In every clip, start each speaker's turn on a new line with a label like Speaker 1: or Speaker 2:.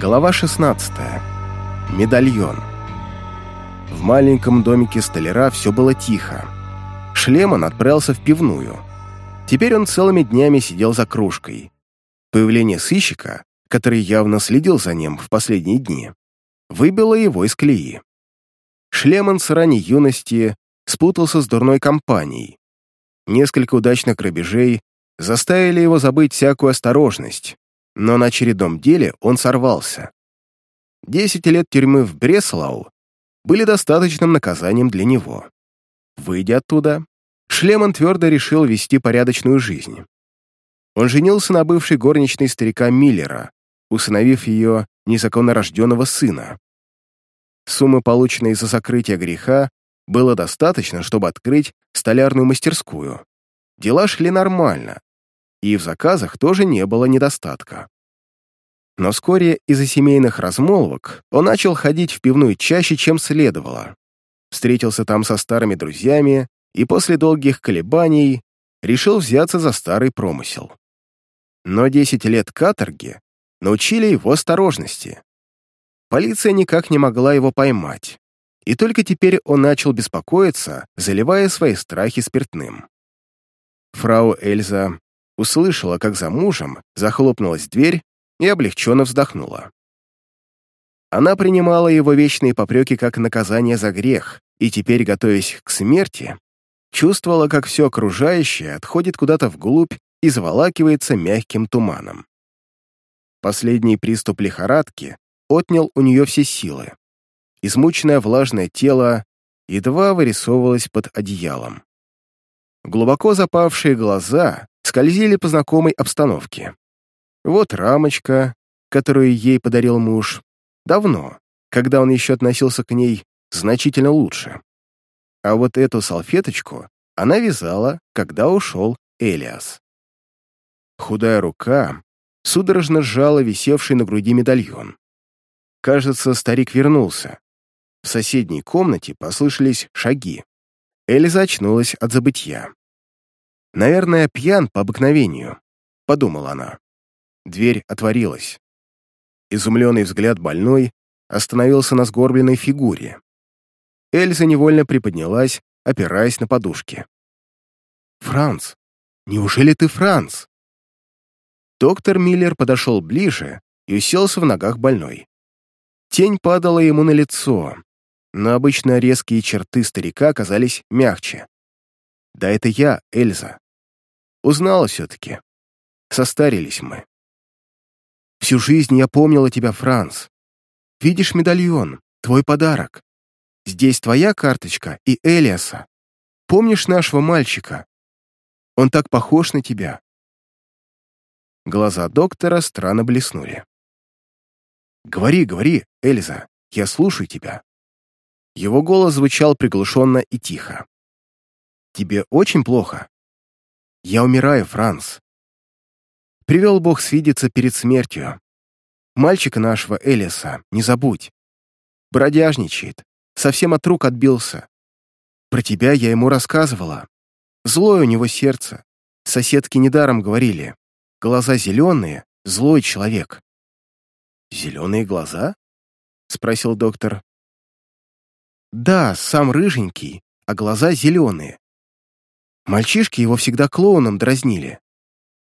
Speaker 1: Глава 16. Медальон. В маленьком домике столяра все было тихо. Шлеман отправился в пивную. Теперь он целыми днями сидел за кружкой. Появление сыщика, который явно следил за ним в последние дни, выбило его из колеи. Шлеман с ранней юности спутался с дурной компанией. Несколько удачных грабежей заставили его забыть всякую осторожность, но на очередном деле он сорвался. Десять лет тюрьмы в Бреслау были достаточным наказанием для него. Выйдя оттуда, Шлеман твердо решил вести порядочную жизнь. Он женился на бывшей горничной старика Миллера, усыновив ее незаконно рожденного сына. Суммы, полученные за закрытие греха, было достаточно, чтобы открыть столярную мастерскую. Дела шли нормально, и в заказах тоже не было недостатка. Но вскоре из-за семейных размолвок он начал ходить в пивную чаще, чем следовало. Встретился там со старыми друзьями и после долгих колебаний решил взяться за старый промысел. Но 10 лет каторги научили его осторожности. Полиция никак не могла его поймать, и только теперь он начал беспокоиться, заливая свои страхи спиртным. Фрау Эльза услышала, как за мужем захлопнулась дверь и облегченно вздохнула. Она принимала его вечные попреки как наказание за грех, и теперь, готовясь к смерти, чувствовала, как все окружающее отходит куда-то вглубь и заволакивается мягким туманом. Последний приступ лихорадки отнял у нее все силы. Измученное влажное тело едва вырисовывалось под одеялом. Глубоко запавшие глаза скользили по знакомой обстановке. Вот рамочка, которую ей подарил муж. Давно, когда он еще относился к ней значительно лучше. А вот эту салфеточку она вязала, когда ушел Элиас. Худая рука судорожно сжала висевший на груди медальон. Кажется, старик вернулся. В соседней комнате послышались шаги. Эльза очнулась от забытья. «Наверное, пьян по обыкновению», — подумала она. Дверь отворилась. Изумленный взгляд больной остановился на сгорбленной фигуре. Эльза невольно приподнялась, опираясь на подушки. «Франц! Неужели ты Франц?» Доктор Миллер подошел ближе и уселся в ногах больной. Тень падала ему на лицо, но обычно резкие черты старика оказались мягче. «Да это я, Эльза. Узнала все-таки. Состарились мы. Всю жизнь я помнила тебя, Франц. Видишь медальон, твой подарок. Здесь твоя карточка и Элиаса. Помнишь нашего мальчика? Он так похож на тебя». Глаза доктора странно блеснули. «Говори, говори, Эльза, я слушаю тебя». Его голос звучал приглушенно и тихо. «Тебе очень плохо?» «Я умираю, Франц. Привел Бог свидеться перед смертью. Мальчика нашего Элиса, не забудь. Бродяжничает, совсем от рук отбился. Про тебя я ему рассказывала. Злое у него сердце. Соседки недаром говорили. Глаза зеленые, злой человек. «Зеленые глаза?» — спросил доктор. «Да, сам рыженький, а глаза зеленые. Мальчишки его всегда клоуном дразнили.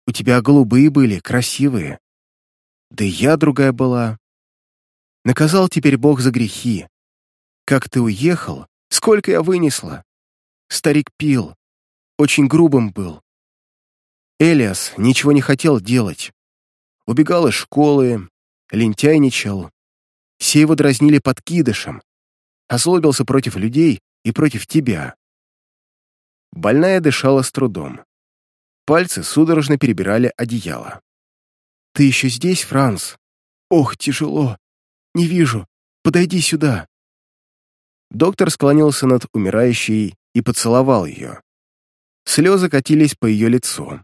Speaker 1: У тебя голубые были, красивые. Да и я другая была. Наказал теперь Бог за грехи. Как ты уехал, сколько я вынесла. Старик пил, очень грубым был. Элиас ничего не хотел делать. Убегал из школы, лентяйничал. Все его дразнили подкидышем. Озлобился против людей и против тебя. Больная дышала с трудом. Пальцы судорожно перебирали одеяло. «Ты еще здесь, Франц? Ох, тяжело. Не вижу. Подойди сюда». Доктор склонился над умирающей и поцеловал ее. Слезы катились по ее лицу.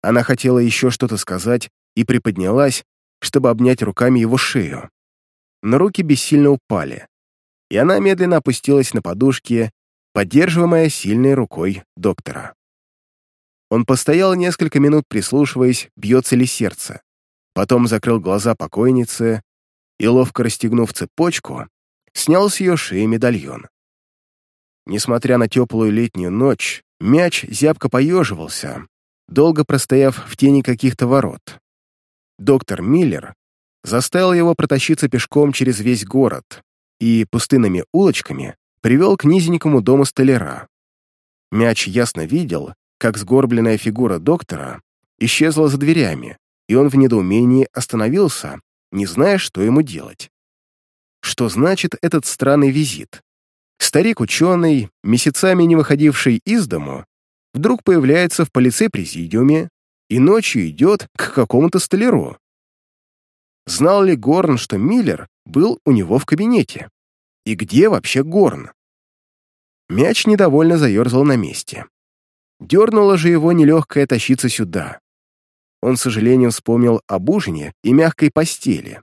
Speaker 1: Она хотела еще что-то сказать и приподнялась, чтобы обнять руками его шею. Но руки бессильно упали, и она медленно опустилась на подушке, поддерживаемая сильной рукой доктора. Он постоял несколько минут, прислушиваясь, бьется ли сердце. Потом закрыл глаза покойнице и, ловко расстегнув цепочку, снял с ее шеи медальон. Несмотря на теплую летнюю ночь, мяч зябко поеживался, долго простояв в тени каких-то ворот. Доктор Миллер заставил его протащиться пешком через весь город и пустынными улочками привел к низенькому дому столяра. Мяч ясно видел, как сгорбленная фигура доктора исчезла за дверями, и он в недоумении остановился, не зная, что ему делать. Что значит этот странный визит? Старик-ученый, месяцами не выходивший из дому, вдруг появляется в полицей-президиуме и ночью идет к какому-то столяру. Знал ли Горн, что Миллер был у него в кабинете? И где вообще Горн? Мяч недовольно заерзал на месте. Дернуло же его нелегкое тащиться сюда. Он с сожалением вспомнил об ужине и мягкой постели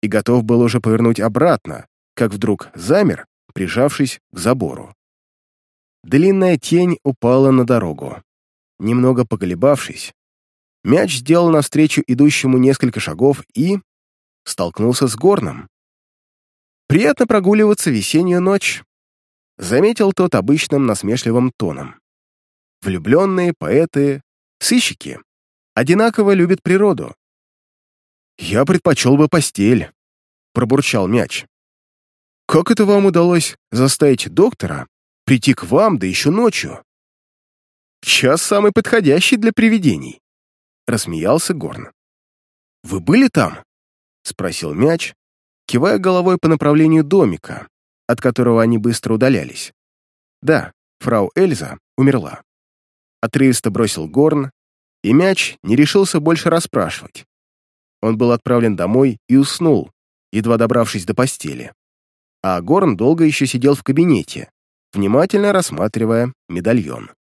Speaker 1: и готов был уже повернуть обратно, как вдруг замер, прижавшись к забору. Длинная тень упала на дорогу. Немного поколебавшись, мяч сделал навстречу идущему несколько шагов и столкнулся с горном. «Приятно прогуливаться весеннюю ночь», — заметил тот обычным насмешливым тоном. Влюбленные, поэты, сыщики одинаково любят природу. «Я предпочел бы постель», — пробурчал мяч. «Как это вам удалось заставить доктора прийти к вам, да еще ночью?» «Час самый подходящий для привидений», — рассмеялся Горн. «Вы были там?» — спросил мяч, кивая головой по направлению домика, от которого они быстро удалялись. «Да, фрау Эльза умерла» отрывисто бросил Горн, и мяч не решился больше расспрашивать. Он был отправлен домой и уснул, едва добравшись до постели. А Горн долго еще сидел в кабинете, внимательно рассматривая медальон.